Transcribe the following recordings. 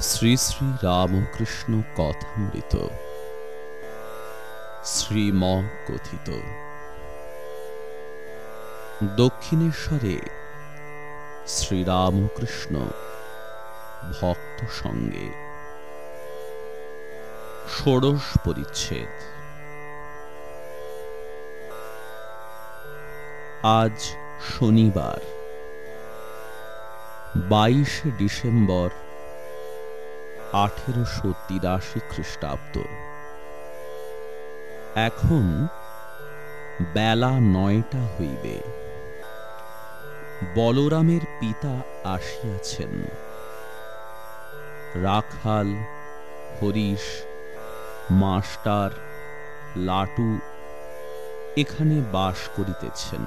শ্রী শ্রী রামকৃষ্ণ কথামৃত। শ্রীম কথিত দক্ষিণেশ্বরে শ্রীরামকৃষ্ণ ভক্ত সঙ্গে ষোড়শ পরিচ্ছেদ। আজ শনিবার, বাইশে ডিসেম্বর আঠেরোশো তিরাশি খ্রিস্টাব্দ। এখন বেলা নয়টা হইবে। বলরামের পিতা আসিয়াছেন। রাখাল, হরিশ, মাস্টার, লাটু এখানে বাস করিতেছেন।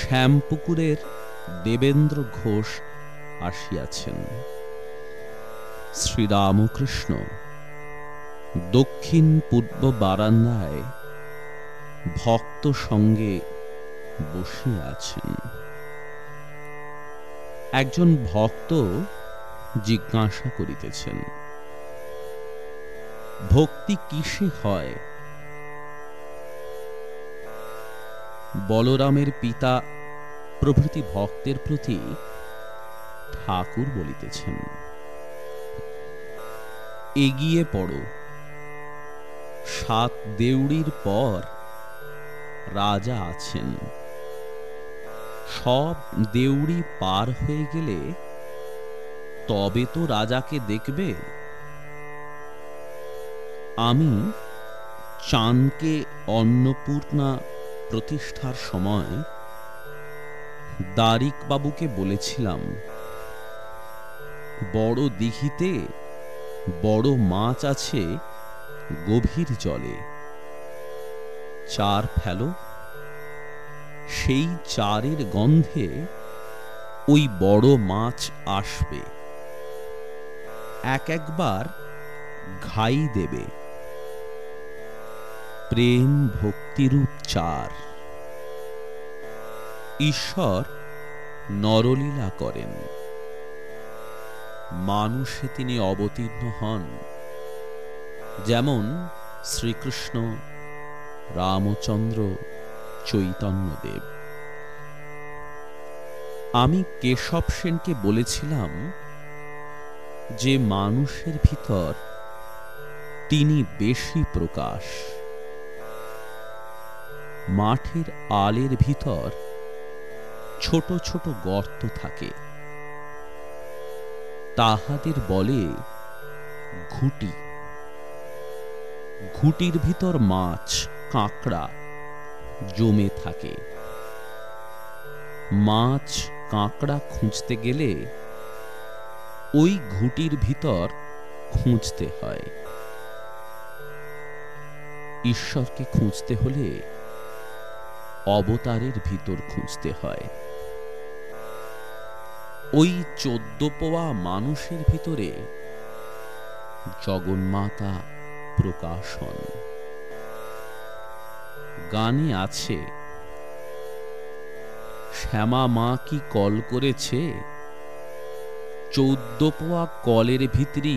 শ্যামপুকুরের দেবেন্দ্র ঘোষ আসিয়াছেন। শ্রীরামকৃষ্ণ। দক্ষিণ পূর্ব বারান্দায় ভক্ত সঙ্গে বসিয়া আছেন। একজন ভক্ত জিজ্ঞাসা করিতেছেন, ভক্তি কিসে হয়? বলরামের পিতা প্রভৃতি ভক্তের প্রতি ঠাকুর বলিতেছেন এগিয়ে পড়ো। সাত দেউড়ির পর রাজা আছেন। সব দেউড়ি পার হয়ে গেলে তবে তো রাজাকে দেখবে। আমি চাঁদকে অন্নপূর্ণা প্রতিষ্ঠার সময় দারিক বাবুকে বলেছিলাম, বড় দিঘিতে বড় মাছ আছে গভীর জলে। চার ফেলো। সেই চারের গন্ধে ওই বড় মাছ আসবে। এক একবার ঘাই দেবে। প্রেম ভক্তিরূপ চার। ঈশ্বর নরলীলা করেন। মানুষে তিনি অবতীর্ণ হন। যেমন শ্রীকৃষ্ণ, রামচন্দ্র, চৈতন্যদেব। আমি কেশব সেনকে বলেছিলাম যে মানুষের ভিতর তিনি বেশি প্রকাশ। মাঠের আলের ভিতর ছোট ছোট গর্ত থাকে। তাহাদের বলে, ঘুটি। ঘুটির ভিতর মাছ, কাঁকড়া জমে থাকে। মাছ, কাঁকড়া খুঁজতে গেলে ওই ঘুটির ভিতর খুঁজতে হয়। ঈশ্বরকে খুঁজতে হলে অবতারের ভিতর খুঁজতে হয়। ওই চোদ্দ পোয়া মানুষের ভিতরে জগন্মাতা প্রকাশন গানে আছে, শ্যামা মা কি কল করেছে? চৌদ্দ পোয়া কলের ভিতরি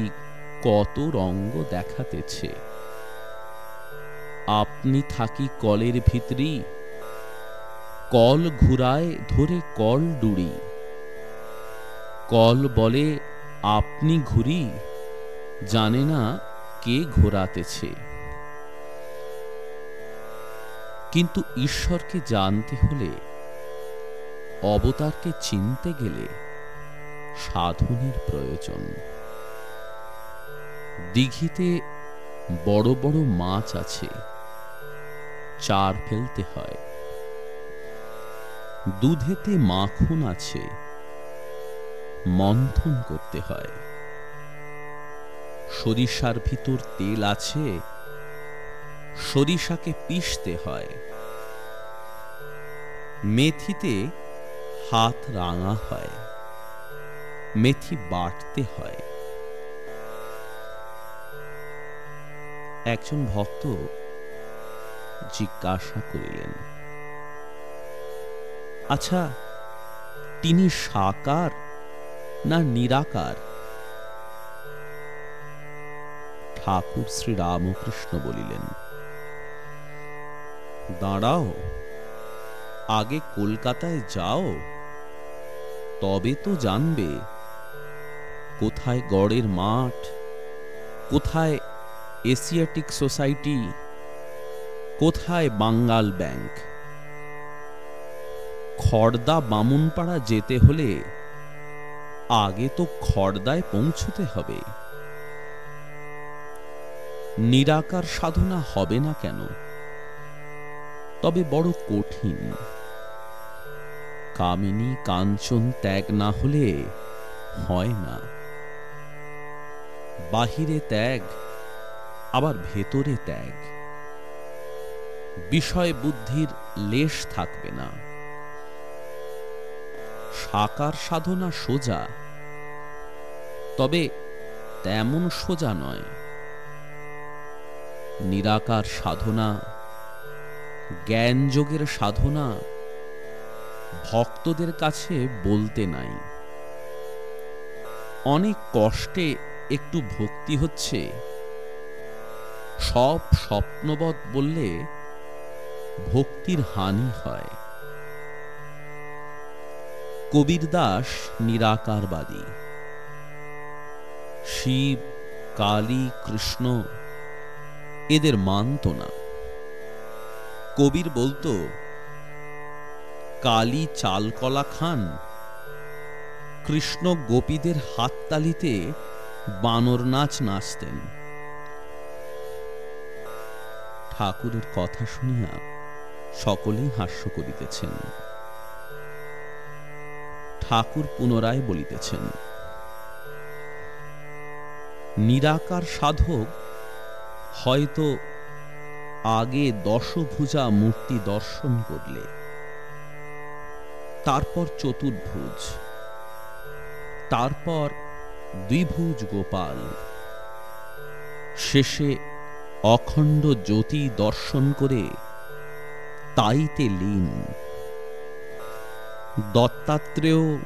কত রঙ্গ দেখাতেছে। আপনি থাকি কলের ভিতরি কল ঘুরায় ধরে কল ডুড়ি কল বলে, আপনি ঘুরি? জানে না কে ঘোরাতেছে। কিন্তু ঈশ্বরকে জানতে হলে, অবতারকে চিনতে গেলে সাধনের প্রয়োজন। দিঘিতে বড় বড় মাছ আছে, চার ফেলতে হয়। দুধেতে মাখন আছে মন্থন করতে হয়। সরিষার ভিতর তেল আছে, সরিষাকে পিষতে হয়। মেথিতে হাত রাঙা হয়, মেথি বাটতে হয়। একজন ভক্ত জিজ্ঞাসা করিলেন আচ্ছা তিনি সাকার? না নিরাকার। ঠাকুর শ্রী রামকৃষ্ণ বলিলেন, দাঁড়াও, আগে কলকাতায় যাও, তবে তো জানবে কোথায় গড়ের মাঠ, কোথায় এশিয়াটিক সোসাইটি, কোথায় বাঙ্গাল ব্যাংক। খর্দা বামুনপাড়া যেতে হলে আগে তো খড়দায় পৌঁছতে হবে। নিরাকার সাধনা হবে না কেন? তবে বড় কঠিন। কামিনী কাঞ্চন ত্যাগ না হলে হয় না। বাহিরে ত্যাগ, আবার ভেতরে ত্যাগ। বিষয় বুদ্ধির লেশ থাকবে না। সাকার সাধনা সোজা, তবে তেমন সোজা নয়। নিরাকার সাধনা, জ্ঞানযোগের সাধনা ভক্তদের কাছে বলতে নাই। অনেক কষ্টে একটু ভক্তি হচ্ছে, সব স্বপ্নবৎ বললে ভক্তির হানি হয়। কবির দাস নিরাকারবাদী। শিব, কালী, কৃষ্ণ এদের মানত না। কবির বলতো, কালী চালকলা খান, কৃষ্ণ গোপীদের হাততালিতে বানর নাচ নাচতেন। ঠাকুরের কথা শুনিয়া সকলেই হাস্য করিতেছেন। ঠাকুর পুনরায় বলিতেছেন, নিরাকার সাধক হয়তো আগে দশভুজা মূর্তি দর্শন করলে, তারপর চতুর্ভুজ, তারপর দ্বিভুজ গোপাল, শেষে অখণ্ড জ্যোতি দর্শন করে তাইতে লীন। দত্তাত্রেয়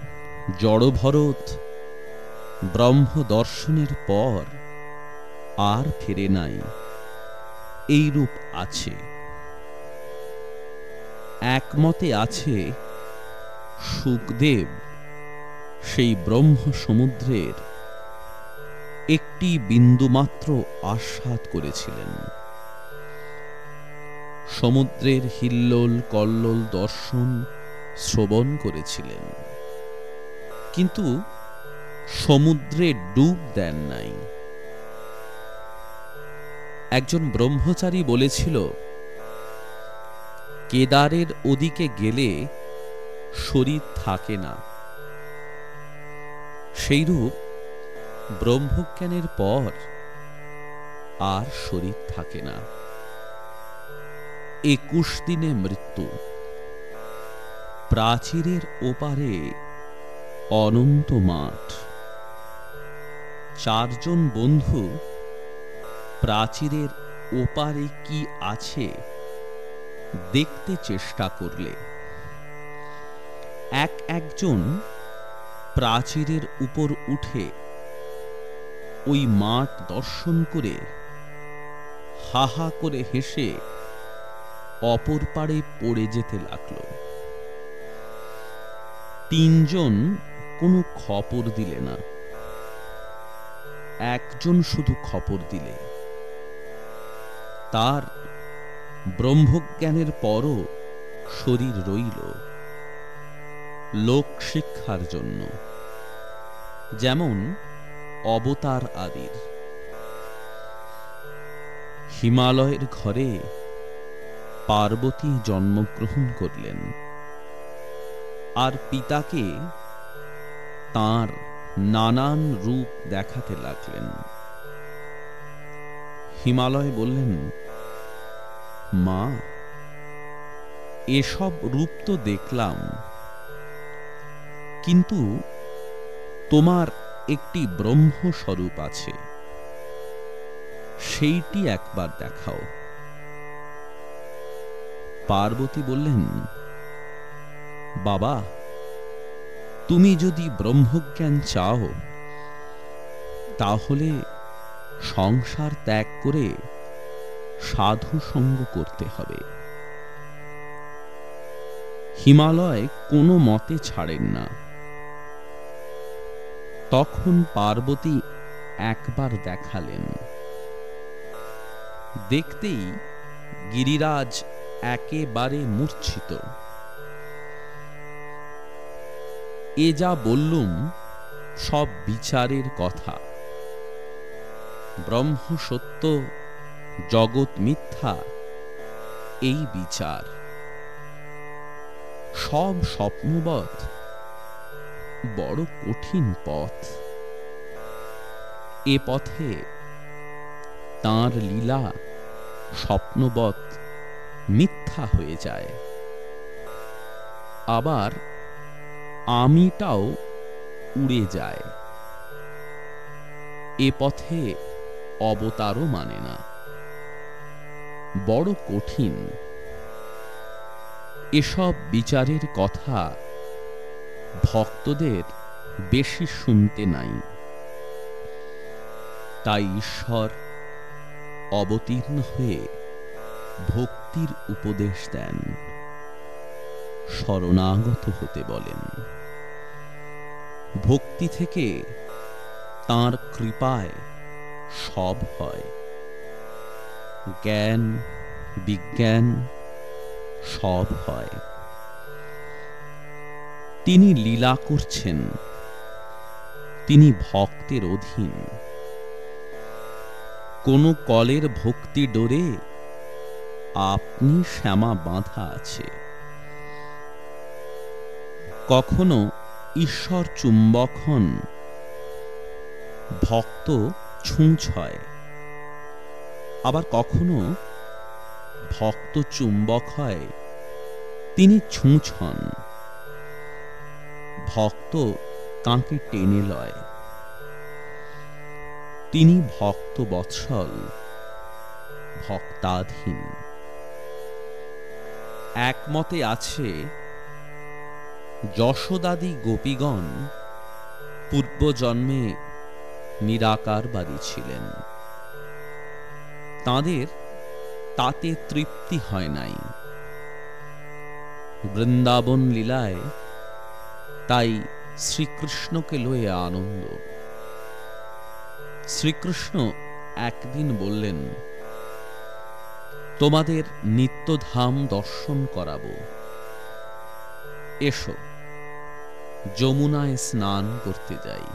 জড়ভরত ব্রহ্ম দর্শনের পর আর ফিরে নাই। এই রূপ আছে। একমতে আছে সুখদেব সেই ব্রহ্ম সমুদ্রের একটি বিন্দুমাত্র আস্বাদ করেছিলেন। সমুদ্রের হিল্লোল কল্লোল দর্শন শ্রবণ করেছিলেন। কিন্তু সমুদ্রে ডুব দেন নাই। একজন ব্রহ্মচারী বলেছিল, কেদারের ওদিকে গেলে শরীর থাকে না। সেইরূপ ব্রহ্মজ্ঞানের পর আর শরীর থাকে না। একুশ দিনে মৃত্যু। প্রাচীরের ওপারে অনন্ত মাঠ। চারজন বন্ধু, প্রাচীরের ওপারে কি আছে দেখতে চেষ্টা করলে। এক একজন প্রাচীরের উপর উঠে ওই মাঠ দর্শন করে হাহা করে হেসে অপর পাড়ে পড়ে যেতে লাগল। তিনজন কোনো খবর দিলে না। একজন শুধু খবর দিলে। তার ব্রহ্মজ্ঞানের পরও শরীর রইল লোক শিক্ষার জন্য। যেমন অবতার আদির। হিমালয়ের ঘরে পার্বতী জন্মগ্রহণ করলেন। আর পিতাকে তার নানান রূপ দেখাতে লাগলেন। হিমালয় বললেন, মা, এসব রূপ তো দেখলাম, কিন্তু তোমার একটি ব্রহ্ম স্বরূপ আছে। সেইটি একবার দেখাও। পার্বতী বললেন বাবা, তুমি যদি ব্রহ্মজ্ঞান চাও, তাহলে সংসার ত্যাগ করে সাধু সঙ্গ করতে হবে। হিমালয় কোনো মতে ছাড়েন না। তখন পার্বতী একবার দেখালেন। দেখতেই গিরিরাজ একেবারে মূর্ছিত। এ যা বললুম, সব বিচারের কথা। ব্রহ্ম সত্য, জগৎ মিথ্যা, এই বিচার। সব স্বপ্নবৎ বড় কঠিন পথ। এ পথে তাঁর লীলা স্বপ্নবৎ মিথ্যা হয়ে যায়। আবার আমিটাও উড়ে যায়। এ পথে অবতারও মানে না। বড় কঠিন। এসব বিচারের কথা ভক্তদের বেশি শুনতে নাই। তাই ঈশ্বর অবতীর্ণ হয়ে ভক্তির উপদেশ দেন। শরণাগত হতে বলেন। ভক্তি থেকে তার কৃপায় সব হয়। জ্ঞান, বিজ্ঞান সব হয়। তিনি লীলা করছেন। তিনি ভক্তের অধীন। কোন কলের ভক্তি ডোরে আপনি শ্যামা বাঁধা আছে। কখনো ঈশ্বর চুম্বক হন, ভক্ত ছুঁচ আবার কখনো ভক্ত চুম্বক হয়, তিনি ছুঁচ ভক্ত তাঁকে টেনে লয়? তিনি ভক্ত বৎসল, ভক্তাধীন। একমতে আছে যশোদাদি গোপীগণ পূর্বজন্মে নিরাকারবাদী ছিলেন। তাদের তাতে তৃপ্তি হয় নাই। বৃন্দাবন লীলায় তাই শ্রীকৃষ্ণকে লয়ে আনন্দ। শ্রীকৃষ্ণ একদিন বললেন, তোমাদের নিত্যধাম দর্শন করাবো। এসো। যমুনায় স্নান করতে যাই।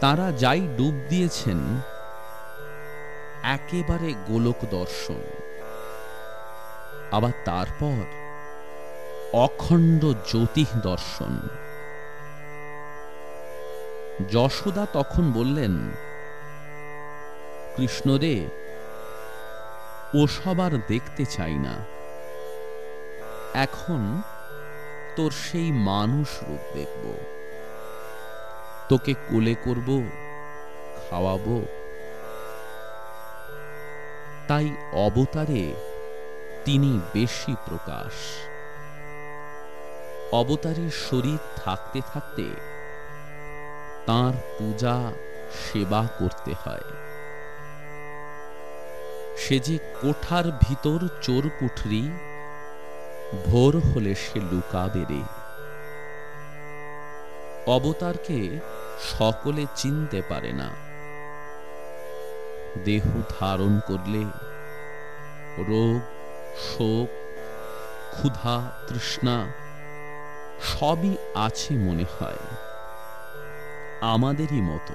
তারা যাই ডুব দিয়েছেন, একেবারে গোলক দর্শন। আবার তারপর অখণ্ড জ্যোতিষ দর্শন। যশোদা তখন বললেন কৃষ্ণরে ও সবার দেখতে চাই না। এখন তোর সেই মানুষ রূপ দেখব। তোকে কোলে করব, খাওয়াবো। তাই অবতারে তিনি বেশি প্রকাশ। অবতারের শরীর থাকতে থাকতে তার পূজা, সেবা করতে হয়। সে যে কোঠার ভিতর চোর কুঠরি ভোর হলে সে লুকাবে রে। অবতারকে সকলে চিনতে পারে না। দেহ ধারণ করলে রোগ, শোক, ক্ষুধা, তৃষ্ণা সবই আছে মনে হয়। আমাদেরই মতো।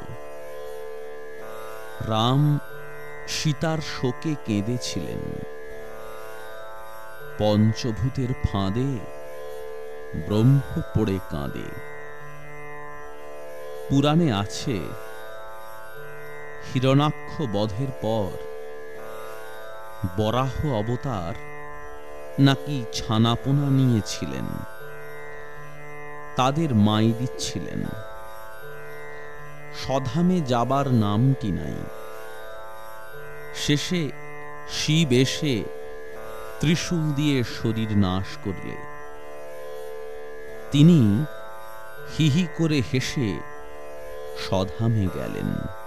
রাম সীতার শোকে কেঁদেছিলেন। পঞ্চভূতের ফাঁদে, ব্রহ্ম পড়ে কাঁদে। পুরাণে আছে, হিরণাক্ষ বধের পর বরাহ অবতার নাকি ছানাপোনা নিয়েছিলেন, তাদের মাই দিচ্ছিলেন। সধামে যাবার নামটি নাই? শেষে শিব এসে ত্রিশূল দিয়ে শরীর নাশ করলে। তিনি হিহি করে হেসে সধামে গেলেন।